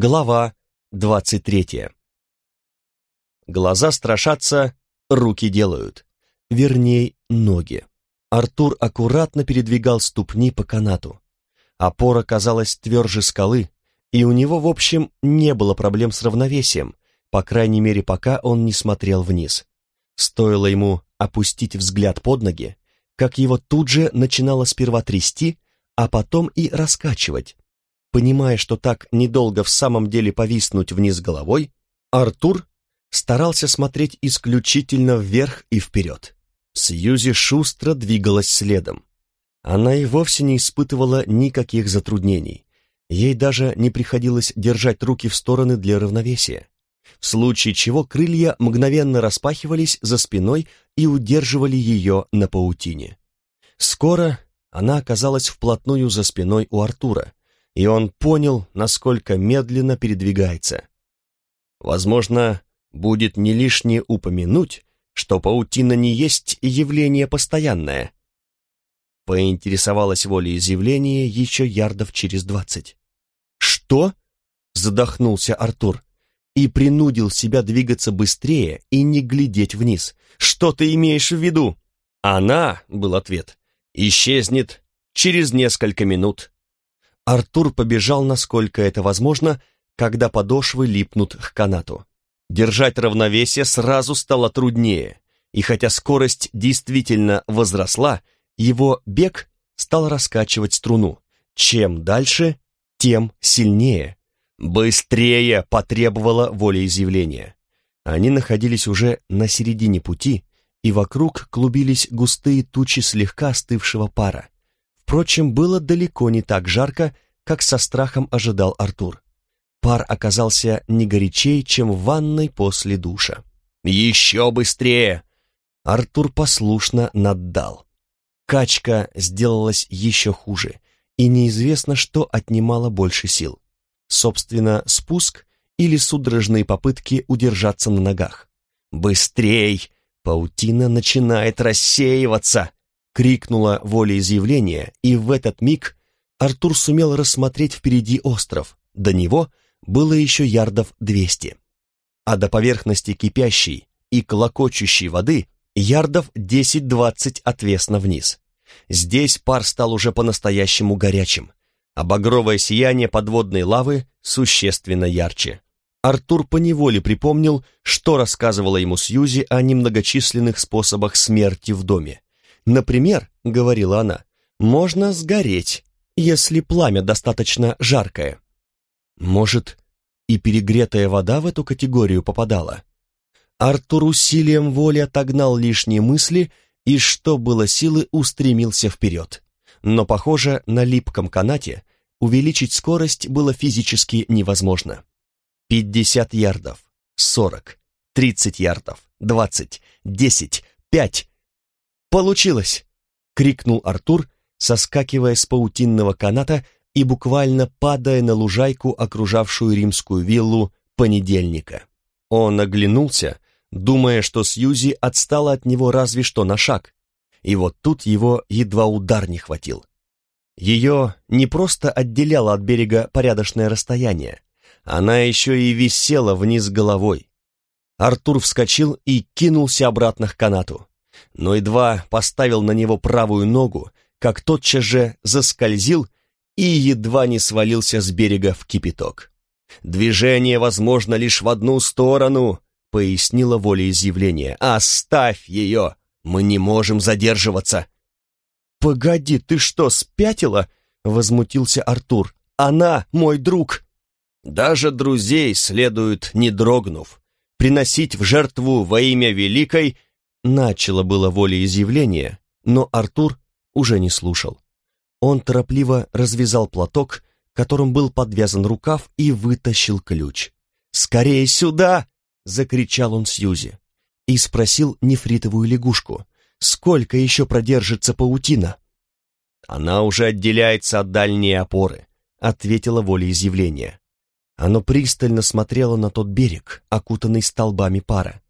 Глава двадцать третья. Глаза страшатся, руки делают. Верней, ноги. Артур аккуратно передвигал ступни по канату. Опора казалась тверже скалы, и у него, в общем, не было проблем с равновесием, по крайней мере, пока он не смотрел вниз. Стоило ему опустить взгляд под ноги, как его тут же начинало сперва трясти, а потом и раскачивать. Понимая, что так недолго в самом деле повиснуть вниз головой, Артур старался смотреть исключительно вверх и вперед. Сьюзи шустро двигалась следом. Она и вовсе не испытывала никаких затруднений. Ей даже не приходилось держать руки в стороны для равновесия. В случае чего крылья мгновенно распахивались за спиной и удерживали ее на паутине. Скоро она оказалась вплотную за спиной у Артура, и он понял, насколько медленно передвигается. Возможно, будет не лишнее упомянуть, что паутина не есть явление постоянное. Поинтересовалась волеизъявление еще ярдов через двадцать. «Что?» — задохнулся Артур и принудил себя двигаться быстрее и не глядеть вниз. «Что ты имеешь в виду?» «Она», — был ответ, — «исчезнет через несколько минут». Артур побежал, насколько это возможно, когда подошвы липнут к канату. Держать равновесие сразу стало труднее, и хотя скорость действительно возросла, его бег стал раскачивать струну. Чем дальше, тем сильнее. «Быстрее!» — потребовало волеизъявления. Они находились уже на середине пути, и вокруг клубились густые тучи слегка остывшего пара. Впрочем, было далеко не так жарко, как со страхом ожидал Артур. Пар оказался не горячей, чем в ванной после душа. «Еще быстрее!» Артур послушно наддал. Качка сделалась еще хуже, и неизвестно, что отнимало больше сил. Собственно, спуск или судорожные попытки удержаться на ногах. «Быстрей! Паутина начинает рассеиваться!» — крикнула волеизъявление, и в этот миг Артур сумел рассмотреть впереди остров. До него — было еще ярдов двести, а до поверхности кипящей и клокочущей воды ярдов десять-двадцать отвесно вниз. Здесь пар стал уже по-настоящему горячим, а багровое сияние подводной лавы существенно ярче. Артур поневоле припомнил, что рассказывала ему Сьюзи о немногочисленных способах смерти в доме. «Например, — говорила она, — можно сгореть, если пламя достаточно жаркое. Может, и перегретая вода в эту категорию попадала? Артур усилием воли отогнал лишние мысли и, что было силы, устремился вперед. Но, похоже, на липком канате увеличить скорость было физически невозможно. Пятьдесят ярдов, сорок, тридцать ярдов, двадцать, десять, пять. «Получилось!» — крикнул Артур, соскакивая с паутинного каната и буквально падая на лужайку, окружавшую римскую виллу понедельника. Он оглянулся, думая, что Сьюзи отстала от него разве что на шаг, и вот тут его едва удар не хватил. Ее не просто отделяло от берега порядочное расстояние, она еще и висела вниз головой. Артур вскочил и кинулся обратно к канату, но едва поставил на него правую ногу, как тотчас же заскользил и едва не свалился с берега в кипяток. «Движение возможно лишь в одну сторону», — пояснила волеизъявление. «Оставь ее! Мы не можем задерживаться!» «Погоди, ты что, спятила?» — возмутился Артур. «Она мой друг!» «Даже друзей следует, не дрогнув, приносить в жертву во имя Великой...» Начало было волеизъявление, но Артур уже не слушал. Он торопливо развязал платок, которым был подвязан рукав, и вытащил ключ. «Скорее сюда!» — закричал он Сьюзи. И спросил нефритовую лягушку, «Сколько еще продержится паутина?» «Она уже отделяется от дальней опоры», — ответила волеизъявление. Оно пристально смотрело на тот берег, окутанный столбами пара.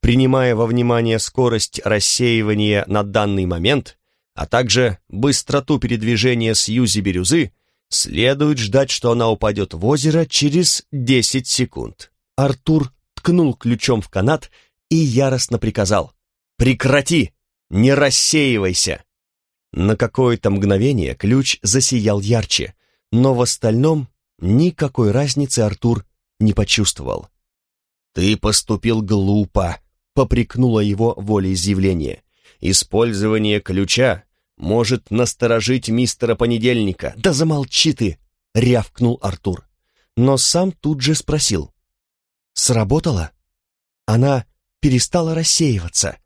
Принимая во внимание скорость рассеивания на данный момент, а также быстроту передвижения Сьюзи Бирюзы, Следует ждать, что она упадет в озеро через десять секунд. Артур ткнул ключом в канат и яростно приказал «Прекрати! Не рассеивайся!» На какое-то мгновение ключ засиял ярче, но в остальном никакой разницы Артур не почувствовал. «Ты поступил глупо», — попрекнуло его волеизъявление. «Использование ключа может насторожить мистера Понедельника». «Да замолчи ты!» — рявкнул Артур. Но сам тут же спросил. «Сработало?» Она перестала рассеиваться.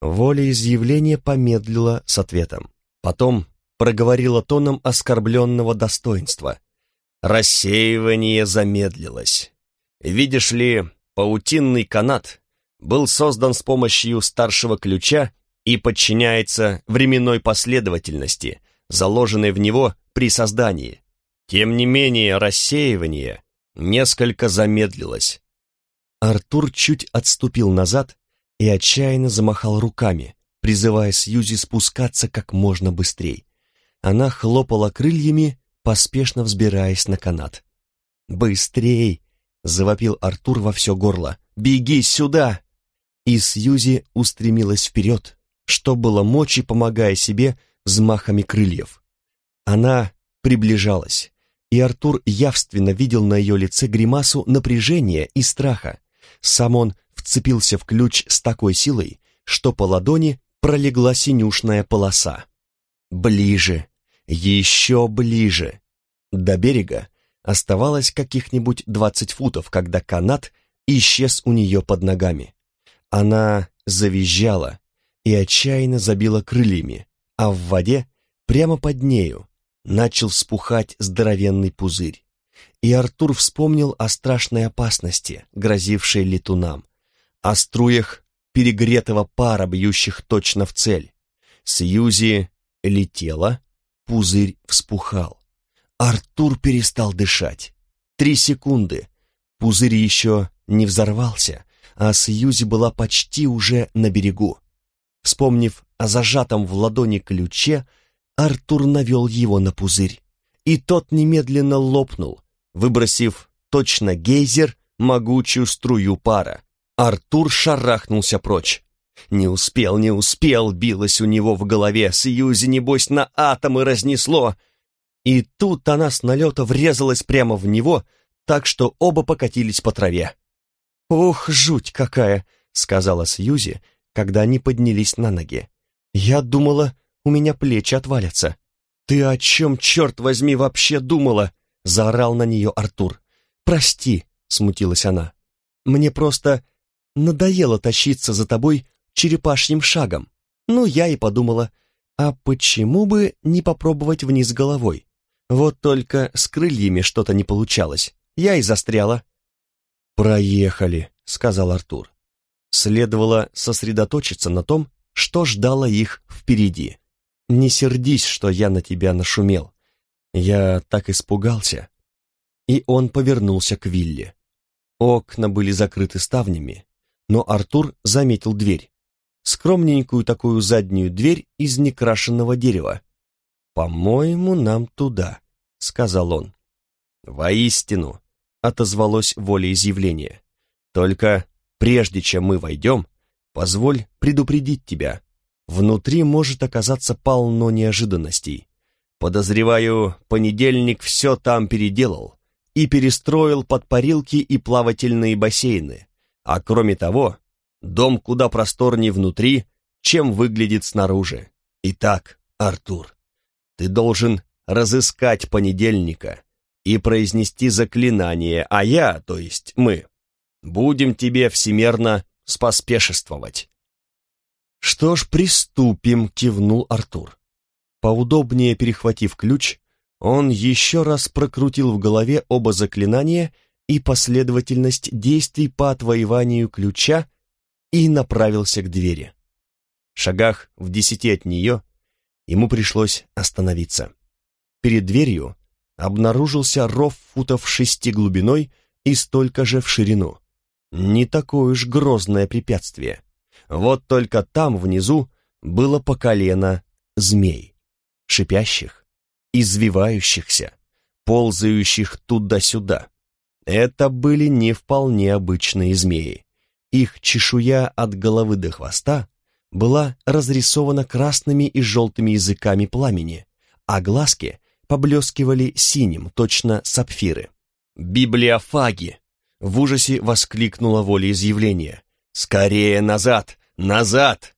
Волеизъявление помедлило с ответом. Потом проговорила тоном оскорбленного достоинства. Рассеивание замедлилось. Видишь ли, паутинный канат был создан с помощью старшего ключа и подчиняется временной последовательности, заложенной в него при создании. Тем не менее, рассеивание несколько замедлилось. Артур чуть отступил назад и отчаянно замахал руками, призывая Сьюзи спускаться как можно быстрее. Она хлопала крыльями, поспешно взбираясь на канат. «Быстрей!» — завопил Артур во все горло. «Беги сюда!» И Сьюзи устремилась вперед, что было мочи, помогая себе взмахами крыльев. Она приближалась, и Артур явственно видел на ее лице гримасу напряжения и страха. Сам он вцепился в ключ с такой силой, что по ладони пролегла синюшная полоса. Ближе, еще ближе. До берега оставалось каких-нибудь двадцать футов, когда канат исчез у нее под ногами. Она завизжала и отчаянно забила крыльями, а в воде, прямо под нею, начал вспухать здоровенный пузырь. И Артур вспомнил о страшной опасности, грозившей летунам, о струях перегретого пара, бьющих точно в цель. Сьюзи летела, пузырь вспухал. Артур перестал дышать. Три секунды. Пузырь еще не взорвался, а Сьюзи была почти уже на берегу. Вспомнив о зажатом в ладони ключе, Артур навел его на пузырь, и тот немедленно лопнул, выбросив точно гейзер могучую струю пара. Артур шарахнулся прочь. «Не успел, не успел!» — билось у него в голове. «Сьюзи, небось, на атомы разнесло!» И тут она с налета врезалась прямо в него, так что оба покатились по траве. «Ох, жуть какая!» — сказала Сьюзи, когда они поднялись на ноги. «Я думала, у меня плечи отвалятся». «Ты о чем, черт возьми, вообще думала?» — заорал на нее Артур. «Прости», — смутилась она. «Мне просто надоело тащиться за тобой черепашьим шагом. Ну, я и подумала, а почему бы не попробовать вниз головой? Вот только с крыльями что-то не получалось. Я и застряла. «Проехали», — сказал Артур. Следовало сосредоточиться на том, что ждало их впереди. «Не сердись, что я на тебя нашумел. Я так испугался». И он повернулся к Вилле. Окна были закрыты ставнями, но Артур заметил дверь. Скромненькую такую заднюю дверь из некрашенного дерева. «По-моему, нам туда», — сказал он. «Воистину», — отозвалось волеизъявление. «Только прежде чем мы войдем, позволь предупредить тебя. Внутри может оказаться полно неожиданностей. Подозреваю, понедельник все там переделал и перестроил под парилки и плавательные бассейны. А кроме того, дом куда просторнее внутри, чем выглядит снаружи. Итак, Артур, ты должен разыскать понедельника и произнести заклинание, а я, то есть мы, будем тебе всемерно споспешествовать. Что ж, приступим, кивнул Артур. Поудобнее перехватив ключ, он еще раз прокрутил в голове оба заклинания и последовательность действий по отвоеванию ключа и направился к двери. В шагах в десяти от нее ему пришлось остановиться. Перед дверью обнаружился ров футов шести глубиной и столько же в ширину. Не такое уж грозное препятствие. Вот только там внизу было по колено змей, шипящих, извивающихся, ползающих туда-сюда. Это были не вполне обычные змеи. Их чешуя от головы до хвоста была разрисована красными и желтыми языками пламени, а глазки поблескивали синим, точно сапфиры. «Библиофаги!» — в ужасе воскликнула волеизъявление. «Скорее назад! Назад!»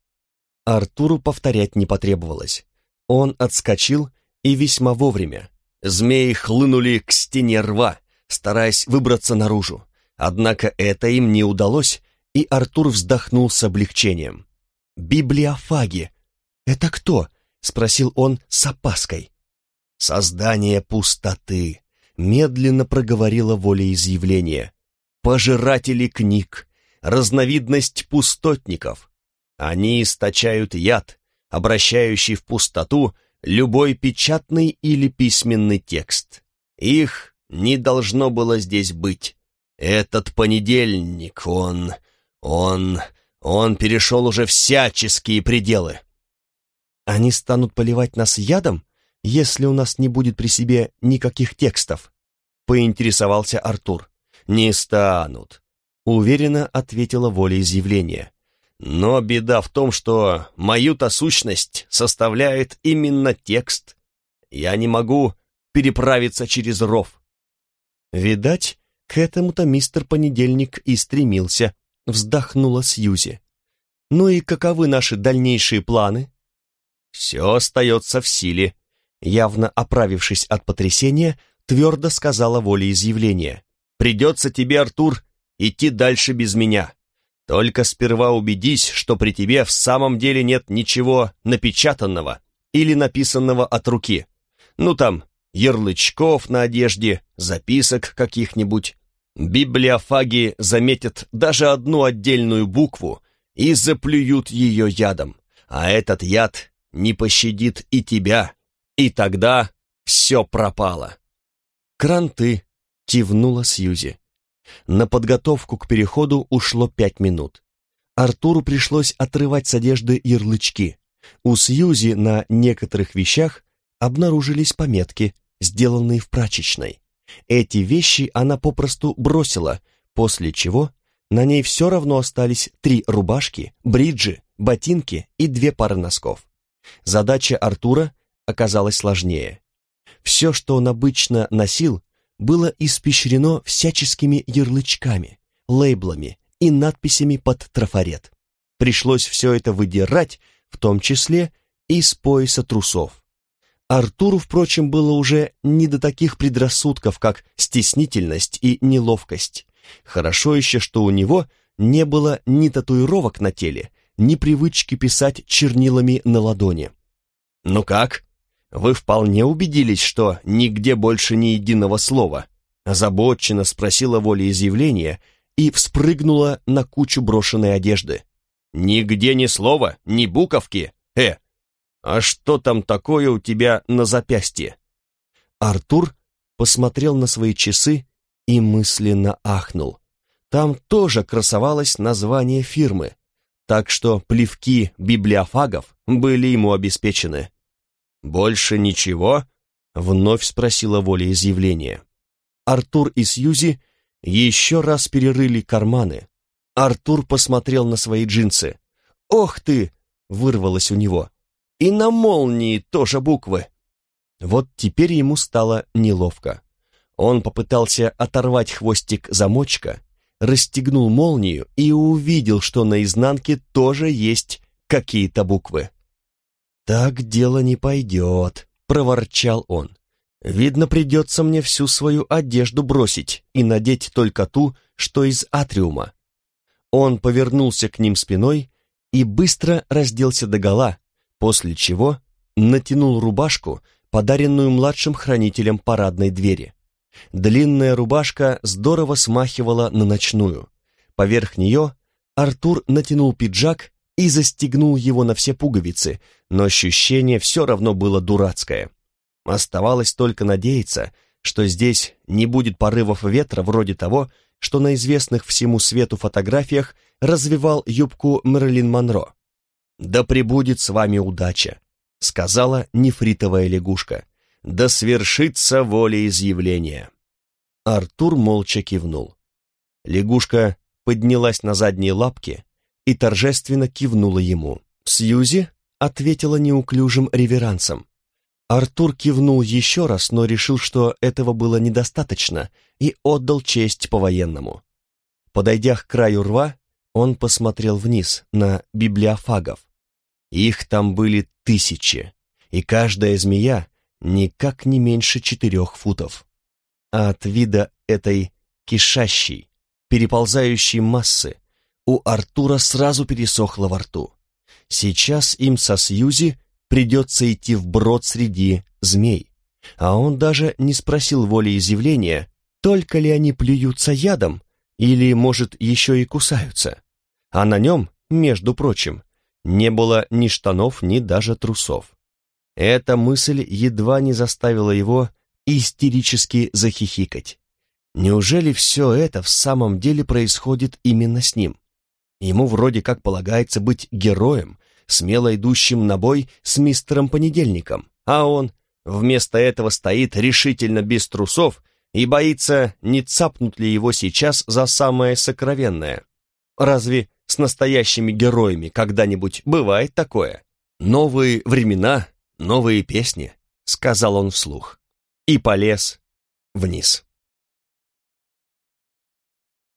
Артуру повторять не потребовалось. Он отскочил и весьма вовремя. Змеи хлынули к стене рва, стараясь выбраться наружу. Однако это им не удалось, и Артур вздохнул с облегчением. «Библиофаги! Это кто?» — спросил он с опаской. «Создание пустоты», — медленно проговорила волеизъявление. «Пожиратели книг, разновидность пустотников. Они источают яд, обращающий в пустоту любой печатный или письменный текст. Их не должно было здесь быть. Этот понедельник, он... он... он перешел уже всяческие пределы. Они станут поливать нас ядом, если у нас не будет при себе никаких текстов? Поинтересовался Артур. Не станут, уверенно ответила волеизъявление. Но беда в том, что мою-то сущность составляет именно текст. Я не могу переправиться через ров. Видать, к этому-то мистер Понедельник и стремился, вздохнула Сьюзи. Ну и каковы наши дальнейшие планы? Все остается в силе, явно оправившись от потрясения, твердо сказала волеизъявление. Придется тебе, Артур, идти дальше без меня. Только сперва убедись, что при тебе в самом деле нет ничего напечатанного или написанного от руки. Ну там, ярлычков на одежде, записок каких-нибудь. Библиофаги заметят даже одну отдельную букву и заплюют ее ядом, а этот яд не пощадит и тебя, и тогда все пропало. «Кранты», — кивнула Сьюзи. На подготовку к переходу ушло пять минут. Артуру пришлось отрывать с одежды ярлычки. У Сьюзи на некоторых вещах обнаружились пометки, сделанные в прачечной. Эти вещи она попросту бросила, после чего на ней все равно остались три рубашки, бриджи, ботинки и две пары носков. Задача Артура оказалась сложнее. Все, что он обычно носил, было испещрено всяческими ярлычками, лейблами и надписями под трафарет. Пришлось все это выдирать, в том числе и с пояса трусов. Артуру, впрочем, было уже не до таких предрассудков, как стеснительность и неловкость. Хорошо еще, что у него не было ни татуировок на теле, ни привычки писать чернилами на ладони. «Ну как?» Вы вполне убедились, что нигде больше ни единого слова?» Озабоченно спросила волеизъявления и вспрыгнула на кучу брошенной одежды. «Нигде ни слова, ни буковки? Э, а что там такое у тебя на запястье?» Артур посмотрел на свои часы и мысленно ахнул. Там тоже красовалось название фирмы, так что плевки библиофагов были ему обеспечены. «Больше ничего?» — вновь спросила волеизъявление. Артур и Сьюзи еще раз перерыли карманы. Артур посмотрел на свои джинсы. «Ох ты!» — вырвалось у него. «И на молнии тоже буквы!» Вот теперь ему стало неловко. Он попытался оторвать хвостик замочка, расстегнул молнию и увидел, что на изнанке тоже есть какие-то буквы. «Так дело не пойдет», — проворчал он. «Видно, придется мне всю свою одежду бросить и надеть только ту, что из атриума». Он повернулся к ним спиной и быстро разделся догола, после чего натянул рубашку, подаренную младшим хранителем парадной двери. Длинная рубашка здорово смахивала на ночную. Поверх нее Артур натянул пиджак и застегнул его на все пуговицы, но ощущение все равно было дурацкое. Оставалось только надеяться, что здесь не будет порывов ветра вроде того, что на известных всему свету фотографиях развивал юбку Мерлин Монро. «Да пребудет с вами удача», — сказала нефритовая лягушка. да свершится волеизъявление. Артур молча кивнул. Лягушка поднялась на задние лапки и торжественно кивнула ему. Сьюзи ответила неуклюжим реверансом. Артур кивнул еще раз, но решил, что этого было недостаточно, и отдал честь по-военному. Подойдя к краю рва, он посмотрел вниз на библиофагов. Их там были тысячи, и каждая змея никак не меньше четырех футов. А от вида этой кишащей, переползающей массы у Артура сразу пересохло во рту. Сейчас им со Сьюзи придется идти вброд среди змей. А он даже не спросил волеизъявления, только ли они плюются ядом или, может, еще и кусаются. А на нем, между прочим, не было ни штанов, ни даже трусов. Эта мысль едва не заставила его истерически захихикать. Неужели все это в самом деле происходит именно с ним? Ему вроде как полагается быть героем, смело идущим на бой с мистером Понедельником, а он вместо этого стоит решительно без трусов и боится, не цапнут ли его сейчас за самое сокровенное. Разве с настоящими героями когда-нибудь бывает такое? Новые времена, новые песни, сказал он вслух. И полез вниз.